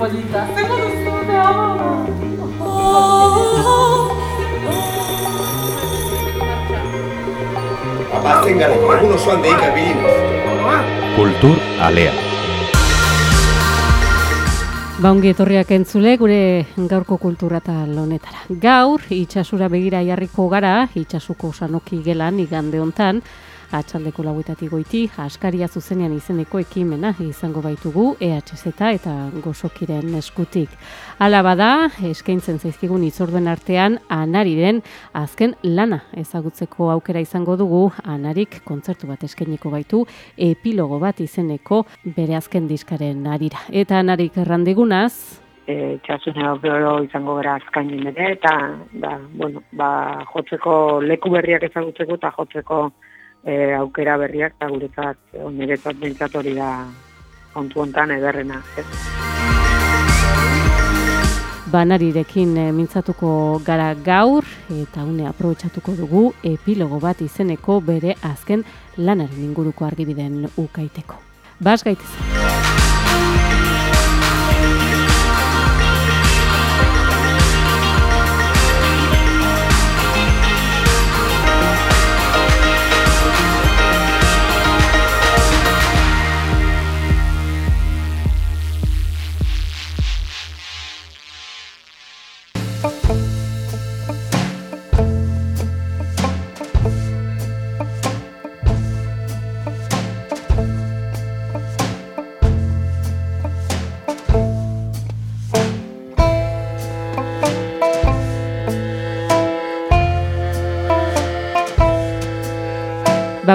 polita, zer duzu da? Abatzen gara, egun osoan deika bilinez. Kultur alea. Baungi etorriak entzule gure gaurko kultura eta honetara. Gaur, itxasura begira jarriko gara, itxasuko sanoki gelan igande hontan, atxaldeko lauetatik goiti, askaria zuzenean izeneko ekimena izango baitugu EHZ eta gozokiren eskutik. Hala bada, eskaintzen zaizkigun itzorduen artean, anariren azken lana ezagutzeko aukera izango dugu, anarik kontzertu bat eskainiko baitu, epilogo bat izeneko bere azken diskaren arira. Eta anarik errandigunaz, e, txasune gero izango gara azkainin ere, eta ba, bueno, ba, jotzeko leku berriak ezagutzeko eta jotzeko e, aukera berriak eta guretzat, o, niretzat behintzat hori da kontu hontan ederrena. Ez? banarirekin eh, mintzatuko gara gaur eta une aprobetxatuko dugu epilogo bat izeneko bere azken lanaren inguruko argibiden ukaiteko. Bas gaitez.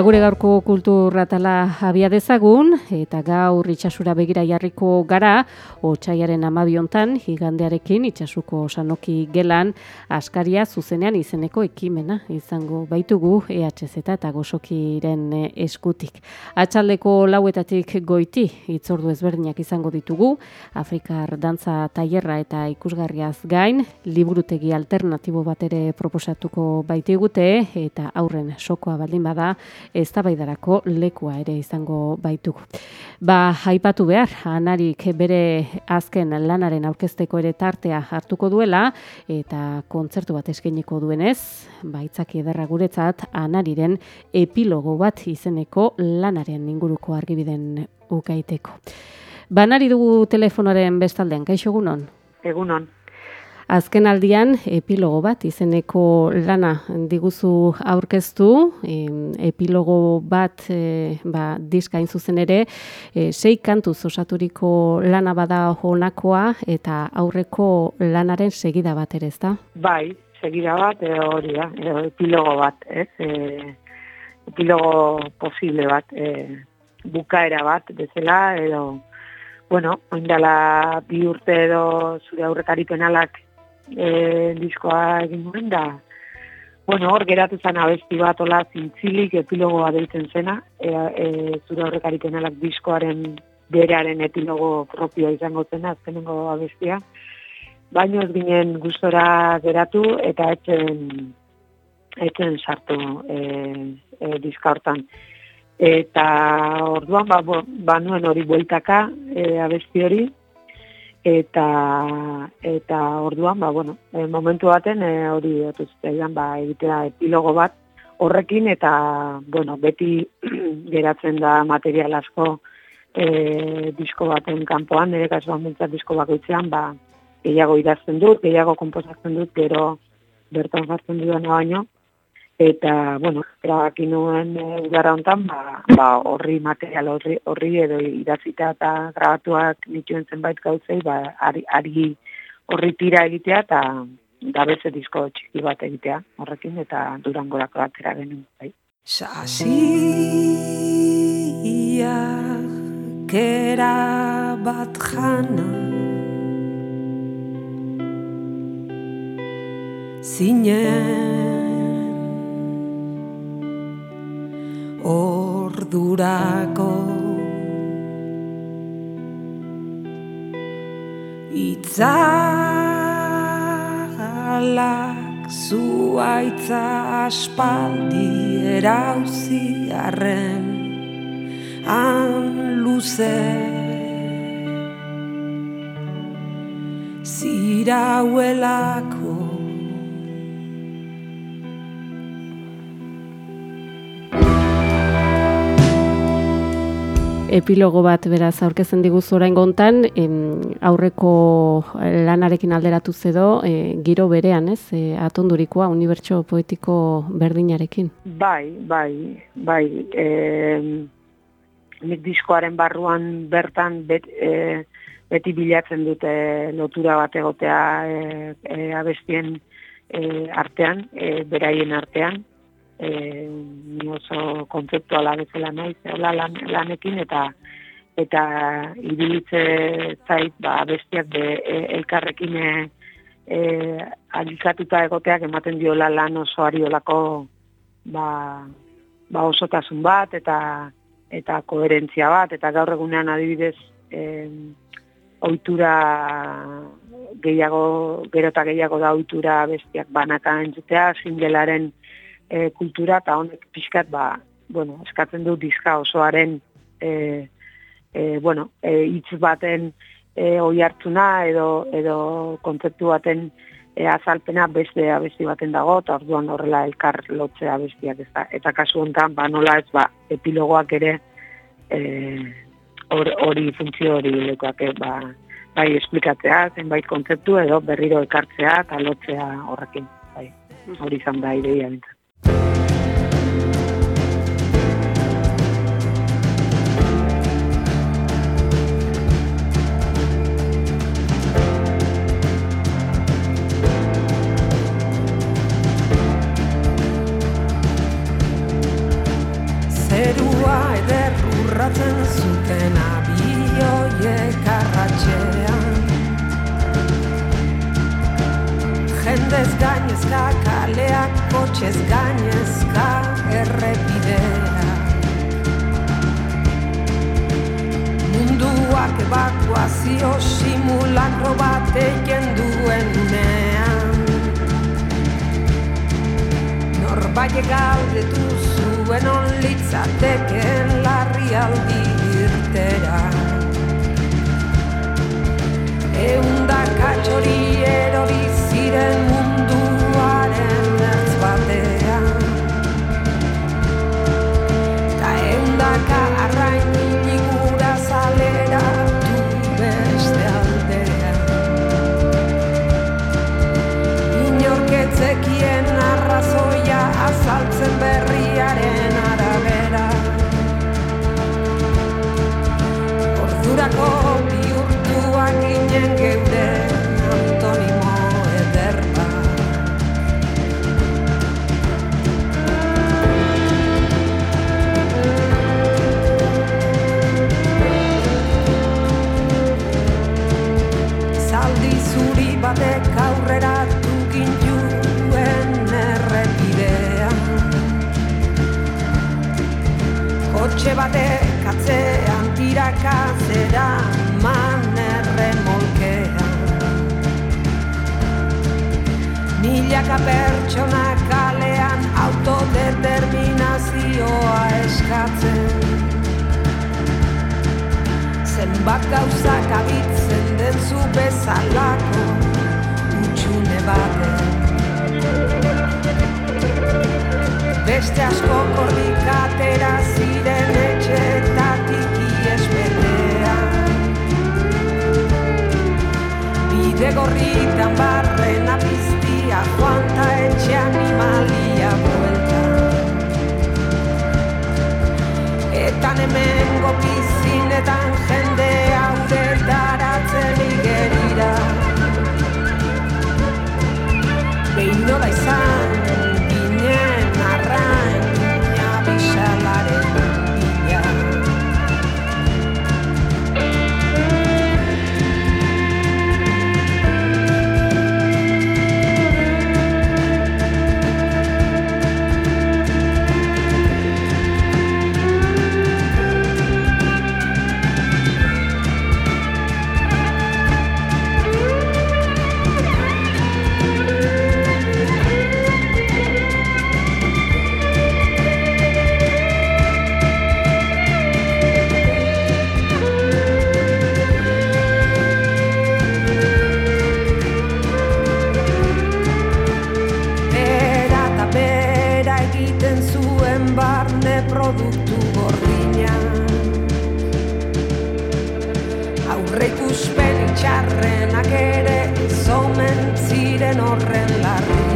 Gure gaurko kulturratala abia dezagun, eta gaur itxasura begira jarriko gara, otxaiaren amabiontan, higandearekin itxasuko sanoki gelan, askaria zuzenean izeneko ekimena izango baitugu EHZ eta gosokiren eh, eskutik. Atxaldeko lauetatik goiti, itzordu ezberdinak izango ditugu, Afrikar dantza tailerra eta ikusgarriaz gain, liburutegi alternatibo bat ere proposatuko baitigute, eta aurren sokoa baldin bada, eztabaidarako lekua ere izango baitugu. Ba, aipatu behar, anarik bere azken lanaren aurkezteko ere tartea hartuko duela, eta kontzertu bat eskainiko duenez, baitzaki ederra guretzat, anariren epilogo bat izeneko lanaren inguruko argibiden ukaiteko. Banari dugu telefonoaren bestaldean, kaixo egunon? Egunon, Azken aldian, epilogo bat izeneko lana diguzu aurkeztu, epilogo bat e, ba, diska hain zuzen ere, e, sei kantuz osaturiko lana bada honakoa eta aurreko lanaren segida bat ere, ezta? bai, segira bat, edo hori da, edo epilogo bat, ez? E, epilogo posible bat, e, bukaera bat, bezala, edo, bueno, oindala bi urte edo zure aurrekari penalak e, diskoa egin nuen da, bueno, hor geratu zen abesti bat ola zintzilik epilogoa deitzen zena, e, e, zure aurrekari penalak diskoaren beraren epilogo propioa izango zena, azkenengo abestia, baino ez ginen gustora geratu eta etzen etzen sartu e, e, diska hortan. Eta orduan ba, ba nuen hori bueltaka e, abesti hori eta eta orduan ba bueno, e, momentu baten e, hori otu zitzaidan ba egitea epilogo bat horrekin eta bueno, beti geratzen da material asko e, disko baten kanpoan, nire kasuan bintzat disko bakoitzean, ba, gehiago idazten dut, gehiago komposatzen dut, gero bertan jartzen dudana baino, eta, bueno, erabaki nuen e, udara hontan, ba, ba, horri material horri, horri edo idatzita eta grabatuak nituen zenbait gauzei, ba, ari, ari horri tira egitea eta da beste disko txiki bat egitea horrekin eta durangorako atera genuen. Bai. Sasia kera bat jana Zinen ordurako. Itzalak zuaitza aspaldi erauzi arren han luze. Zirauelako Epilogo bat beraz aurkezen diguzu orain gontan, em, aurreko lanarekin alderatu zedo, e, giro berean, ez, e, atondurikoa, unibertso poetiko berdinarekin. Bai, bai, bai. E, nik diskoaren barruan bertan bet, e, beti bilatzen dute lotura bat egotea e, e, abestien e, artean, e, beraien artean, e, oso kontzeptuala bezala naiz hola lan, lanekin eta eta ibilitze zait ba bestiak be, e, elkarrekin e, e, alikatuta egoteak ematen diola lan osoari olako ba, ba osotasun bat eta eta koherentzia bat. Eta gaur egunean adibidez e, ohitura gehiago gero eta gehiago da ohitura bestiak banaka entzutea singelaren e, kultura eta honek pixkat ba, bueno, eskatzen du diska osoaren e, e, bueno, e, hitz baten e, oi hartzuna edo, edo kontzeptu baten e, azalpena beste abesti baten dago, eta orduan horrela elkar lotzea bestiak ez da. Eta kasu honetan, ba, nola ez, ba, epilogoak ere e, hori funtzio hori lekoak, e, ba, bai esplikatzea, zenbait kontzeptu edo berriro ekartzea eta lotzea horrekin. Bai, hori izan da ideia bintzen. Munduak evakuazio simulakro bat eiken duen unean. Norbait galdetu zuen on litzateken larrialdi irtera. Eundaka txori erori ziren munduaren Luxembourg Zenbat gauzak abitzen den zu bezalako utxune baten Beste asko korrikatera ziren etxetatik iespetean Bide gorritan barrena piztia joan ta etxe animalia Etan hemen gopizinetan jende haude daratzen igerira Behin nola izan ziren horren larria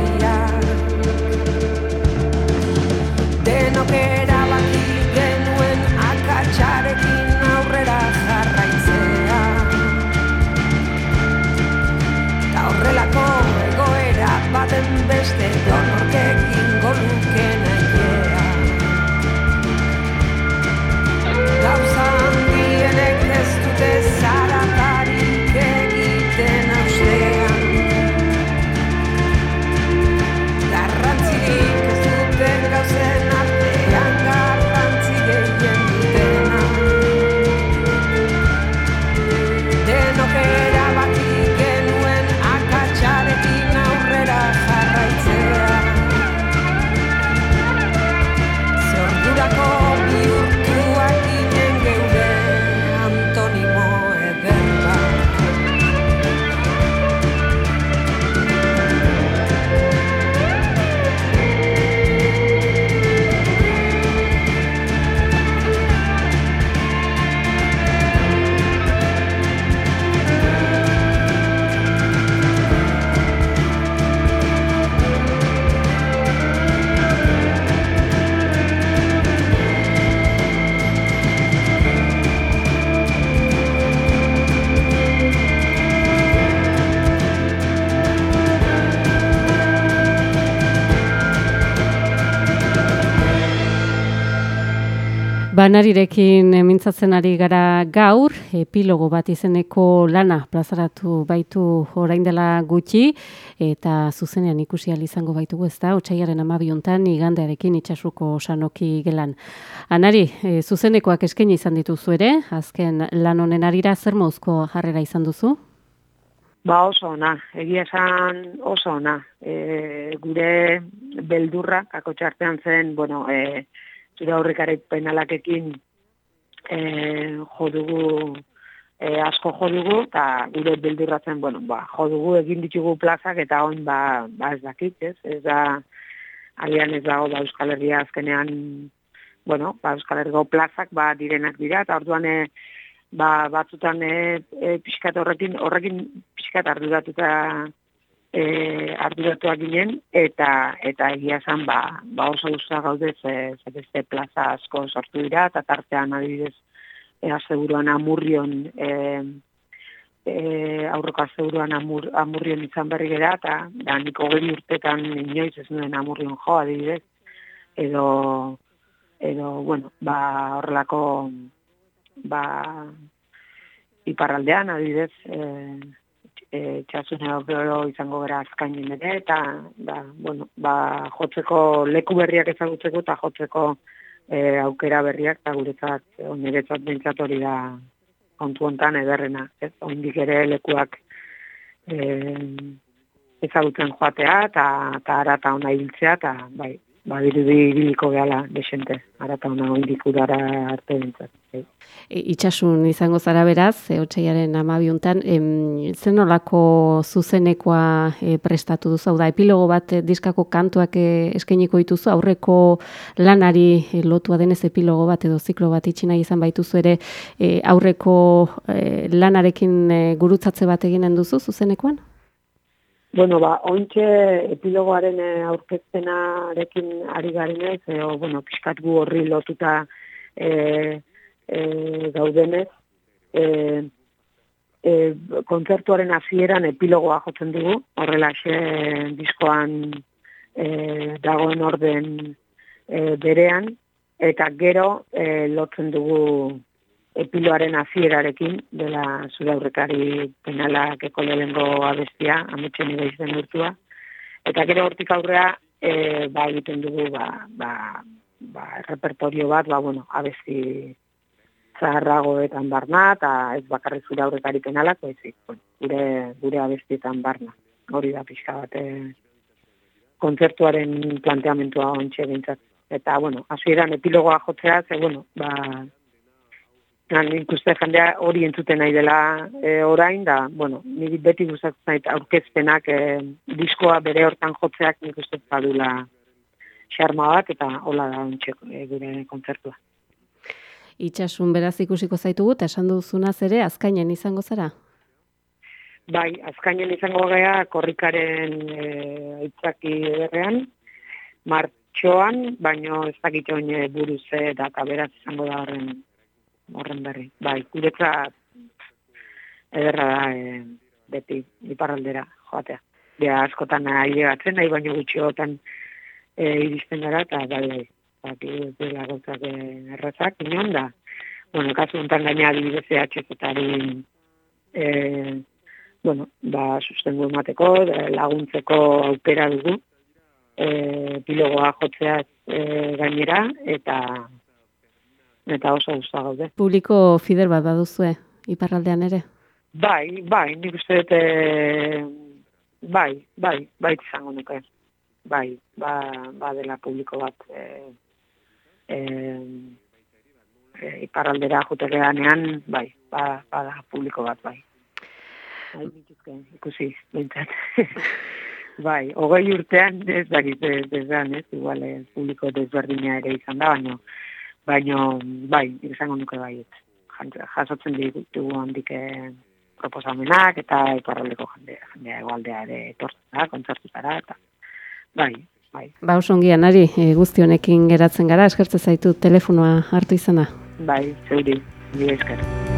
Banarirekin mintzatzen ari gara gaur, epilogo bat izeneko lana plazaratu baitu orain dela gutxi, eta zuzenean ikusi izango baitugu ez da, otxaiaren amabiontan igandearekin itxasuko sanoki gelan. Anari, eh, zuzenekoak eskaini izan dituzu ere, azken lan honen arira zer mauzko jarrera izan duzu? Ba oso ona, egia esan oso ona. E, gure beldurra, kako txartean zen, bueno, e, zure aurrekare penalakekin e, jo dugu, e, asko jo dugu, eta gure beldurra zen, bueno, ba, jo dugu egin ditugu plazak, eta oin ba, ba ez dakit, ez? Ez da, alian ez dago, ba, Euskal Herria azkenean, bueno, ba, Euskal Herriko plazak, ba, direnak dira, eta orduan, e, ba, batzutan e, e, pixkat horrekin, horrekin pixkat arduratuta e, arduratuak ginen, eta eta egia esan ba, ba oso guztua gaude ze, ze beste plaza asko sortu dira, eta tartean adibidez e, aseguruan amurrion e, e, aurroko aseguruan amur, amurrion izan berri gara, eta da nik hogei urtetan inoiz ez nuen amurrion jo adibidez, edo, edo bueno, ba horrelako ba, iparraldean, adibidez, e, e, txasune gero izango gara azkainin ere, eta, ba, bueno, ba, jotzeko leku berriak ezagutzeko eta jotzeko e, aukera berriak, eta guretzat, oniretzat bintzat hori da kontu hontan ederrena, ez, oindik ere lekuak e, ezagutzen joatea, eta, eta arata ona hiltzea, eta, bai, ba, dirudi ibiliko gehala desente, arata ona oindik udara arte bintzat. Bai. E, itxasun izango zara beraz, e, otxaiaren amabiuntan, em, zen nolako zuzenekoa e, prestatu duzu, hau da, epilogo bat e, diskako kantuak e, eskainiko dituzu, aurreko lanari e, lotua denez epilogo bat edo ziklo bat itxi nahi izan baituzu ere, e, aurreko e, lanarekin e, gurutzatze bat eginen duzu zuzenekoan? Bueno, ba, ointxe epilogoaren eh, aurkezpenarekin ari garenez, e, o, bueno, pixkat gu horri lotuta e, e, gaudenez, e, e, kontzertuaren hasieran epilogoa jotzen dugu, horrela diskoan e, dagoen orden e, berean, eta gero e, lotzen dugu epiloaren hasierarekin dela zure aurrekari penalak eko lehengo abestia, ametxen ere izan urtua. Eta gero hortik aurrea, e, ba, egiten dugu, ba, ba, ba, repertorio bat, ba, bueno, abesti zaharragoetan barna, eta ez bakarrik zure aurrekari penalak, baizik, gure, gure abestietan barna. Hori da pixka bat, e, kontzertuaren planteamentua ontxe bintzat. Eta, bueno, hasieran epilogoa jotzea, ze, bueno, ba, Nan, ikuste jendea hori entzuten nahi dela e, orain, da, bueno, niri beti gustatzen zait aurkezpenak e, diskoa bere hortan jotzeak nik uste badula xarma bat, eta hola da ontxe e, gure kontzertua. Itxasun beraz ikusiko zaitugu, eta esan duzunaz ere, azkainen izango zara? Bai, azkainen izango gara korrikaren e, aitzaki ederrean, martxoan, baino ez dakit e, buruz e, data beraz izango da horren, horren berri. Bai, guretzat ederra da e, beti iparraldera joatea. Ja, askotan ailegatzen, nahi baino gutxiotan e, iristen gara, eta bai, bai, baki ez dela gauzak e, errazak, inon. Bueno, kasu honetan gaina adibidez EHZ-etari e, bueno, ba, sustengu emateko, laguntzeko aukera dugu, e, pilogoa jotzeaz e, gainera, eta eta oso guztua gaude. Publiko fider bat baduzue, iparraldean ere? Bai, bai, nik uste dut, e, bai, bai, bai izango nuke. Bai, ba, ba dela publiko bat e, e, e, iparraldera jutereanean, bai, ba, ba da publiko bat, bai. Bai, dituzke, ikusi, bintzat. bai, hogei urtean, ez dakit, ez, ez, ez, igual, ez, publiko desberdina ere izan da, baino, baino, bai, izango nuke bai. Jasotzen ditugu handik eh, proposamenak eta iparraldeko jendea, jendea egualdea ere etortzen da, kontzertutara, eta bai, bai. Ba, oso ongian, ari, e, guzti honekin geratzen gara, eskertze zaitu telefonoa hartu izana. Bai, zeuri, nire esker.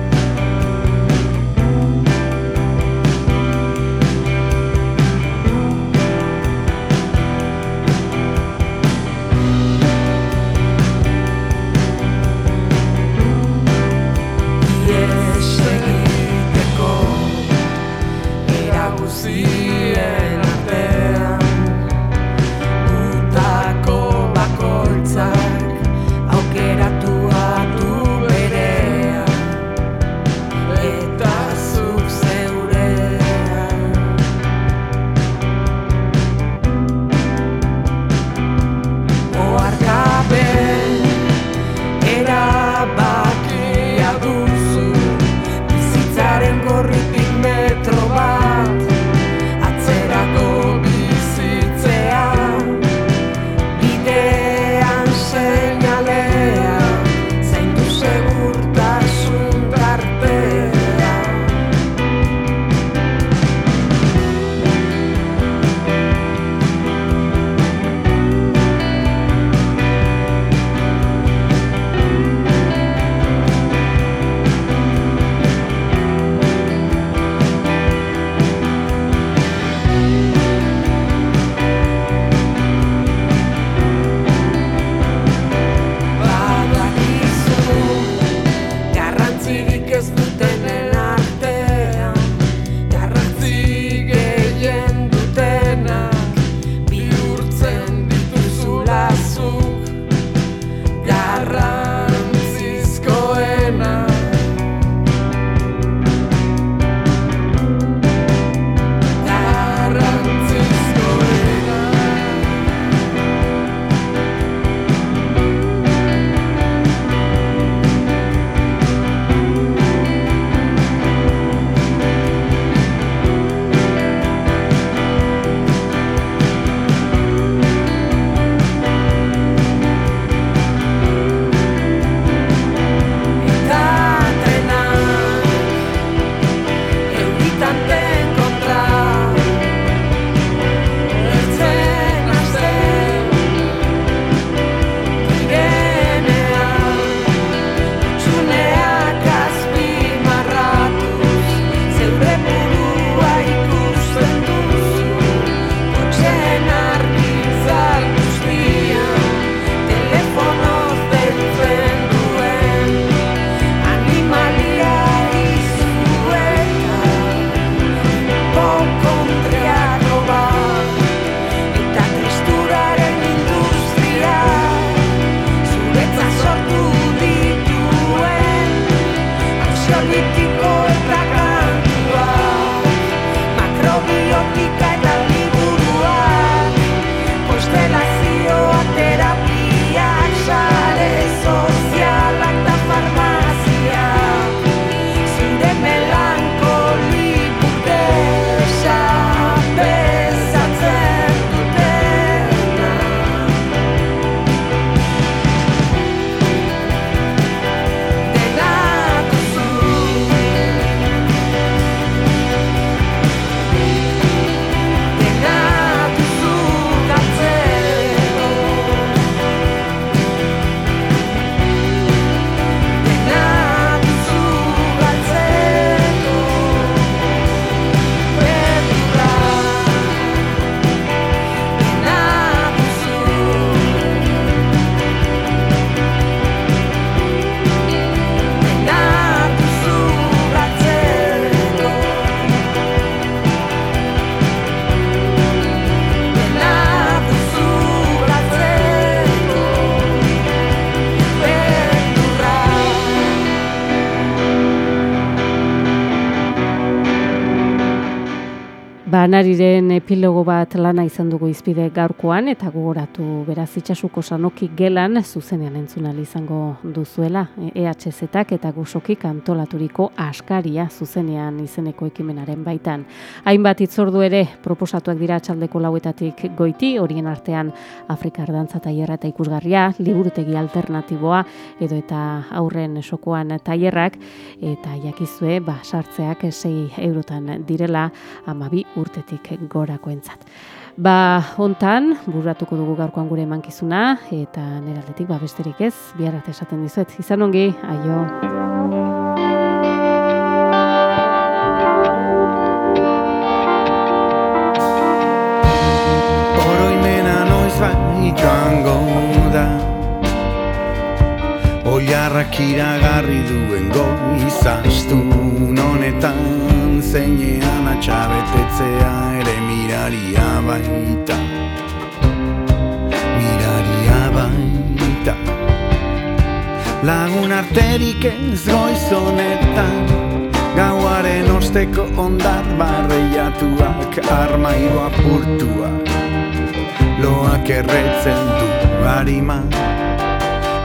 Ba, nariren epilogo bat lana izan dugu izpide gaurkoan eta gogoratu beraz itxasuko sanoki gelan zuzenean entzunal izango duzuela EHZ-ak eta gusokik antolaturiko askaria zuzenean izeneko ekimenaren baitan. Hainbat itzordu ere proposatuak dira txaldeko lauetatik goiti, horien artean Afrikar dantza tailerra eta ikusgarria, liburutegi alternatiboa edo eta aurren sokoan tailerrak eta jakizue ba, sartzeak 6 eurotan direla amabi urtetik gorakoentzat. Ba, hontan, burratuko dugu gaurkoan gure emankizuna, eta nire aldetik, ba, besterik ez, bihar arte esaten dizuet. Izan ongi, aio. Joango da Oiarrak iragarri duen goizastu honetan Zeinean atxabetetzea ere miraria baita Miraria baita Lagun arterik ez goiz honetan Gauaren osteko ondar barreiatuak armairu apurtuak Loak erretzen du harima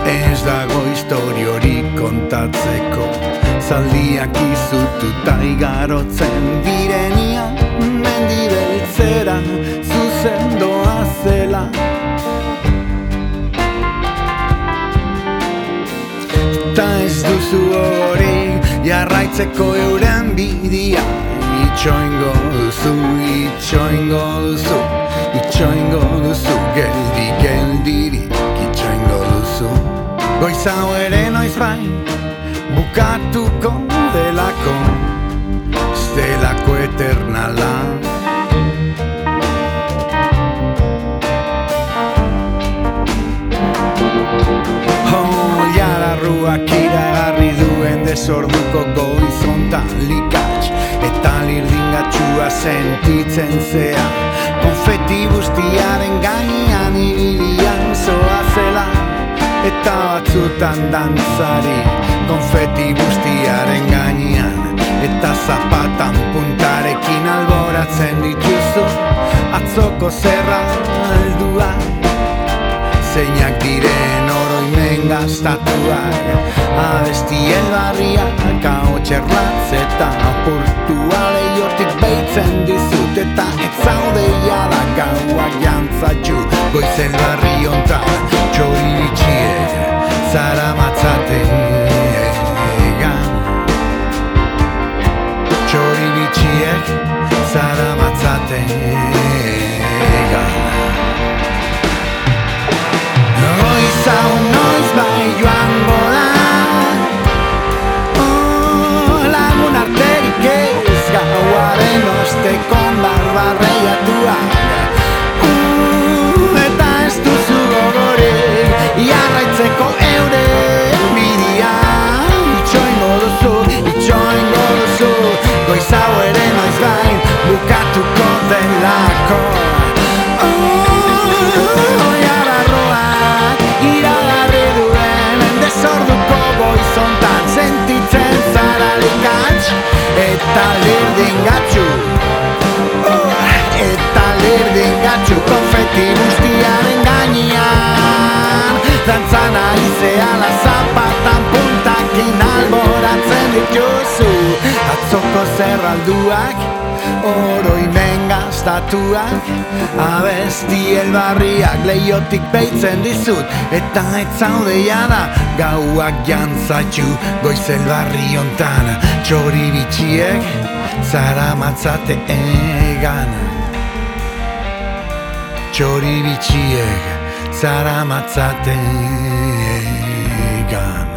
Ez dago historiorik kontatzeko Zaldiak izututa igarotzen direnia Mendibeltzera zuzen doa zela. Ta ez duzu hori jarraitzeko euren bidia Itxoingo duzu, itxoingo duzu Itxoingo duzu, geldi, geldirik Itxoingo duzu. Goiz hau ere noiz bai Bukatuko delako Estelako eternala. Oh, jararruak iragarri duen desorduko goizontan likatx Eta lirdingatxua sentitzen zea. Konfeti guztiaren gainean ibilian zoa zela Eta batzutan dantzari Konfeti guztiaren gainean. Eta zapatan puntarekin alboratzen dituzu Atzoko zerra aldua Zeinak diren oroimen gastatuak Abestien barriak Kao txerratz eta apurtua Leiotik behitzen dizut Eta ez zaude jada Gauak jantzatxu. Goizen barri ontan Txori bitxiek Zara matzate hau noiz bai joango da. Oh, lagun arterik ez gauaren ostekon barbarreiatua uh, Eta ez duzu gogorik jarraitzeko eure bidia Itxoingo duzu, itxoingo duzu Goiz hau ere noiz gain bukatuko delako. Oh, Eta lirdin gatxu oh, Eta lirdin gatxu konfeti guztiaren gainean. Dantzan aizeala zapatan puntakin alboratzen dituzu. Atzoko zerralduak oroimen gastatuak Abesti elbarriak leiotik behitzen dizut Eta ez zaude jada gauak jantzatxu Goiz elbarri ontan txori bitxiek Zara matzate egan. Txori bitxiek Zara matzate egan